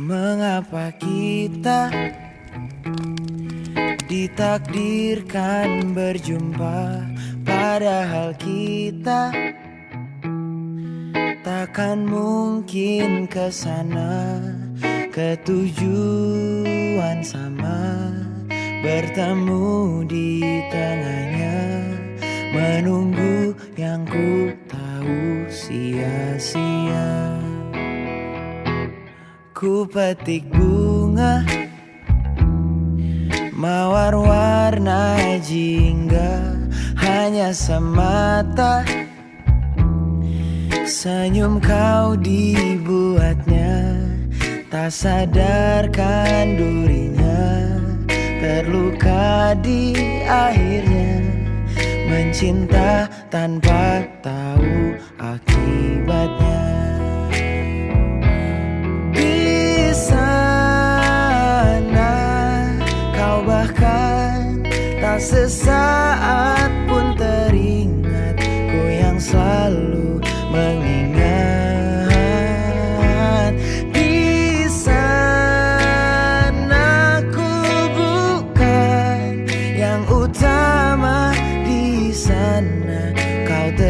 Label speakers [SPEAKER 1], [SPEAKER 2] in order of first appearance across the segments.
[SPEAKER 1] Mengapa kita ditakdirkan berjumpa Padahal kita takkan mungkin ke sana? Ketujuan sama bertemu di tengahnya Menunggu yang ku tahu sia-sia Ku petik bunga Mawar warna jingga Hanya semata. Senyum kau dibuatnya Tak sadarkan durinya Terluka di akhirnya Mencinta tanpa tahu akibatnya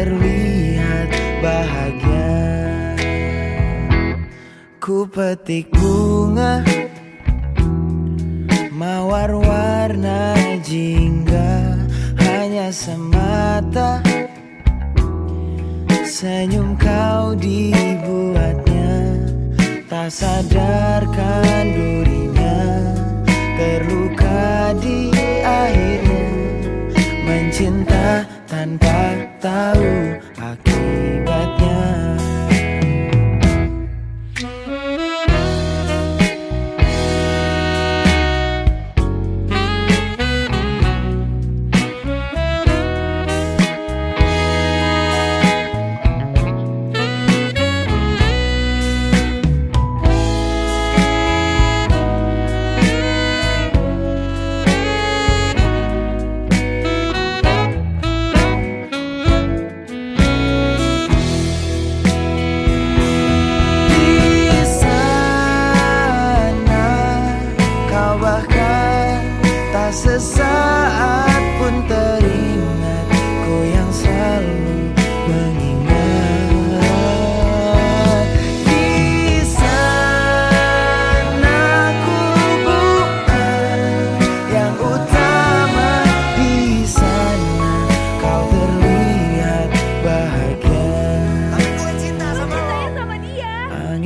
[SPEAKER 1] terlihat bahagia. Ku petik bunga Mawar warna jingga Hanya semata. Senyum kau dibuatnya Tak sadarkan durinya Terluka di akhirnya Mencinta tanpa tahu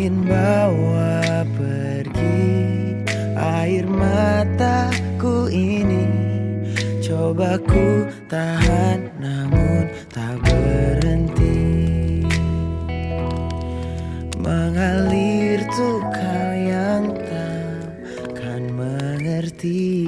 [SPEAKER 1] angin bawa pergi. Air mataku ini Coba ku tahan namun tak berhenti. Mengalir tuh kau yang tak kan mengerti.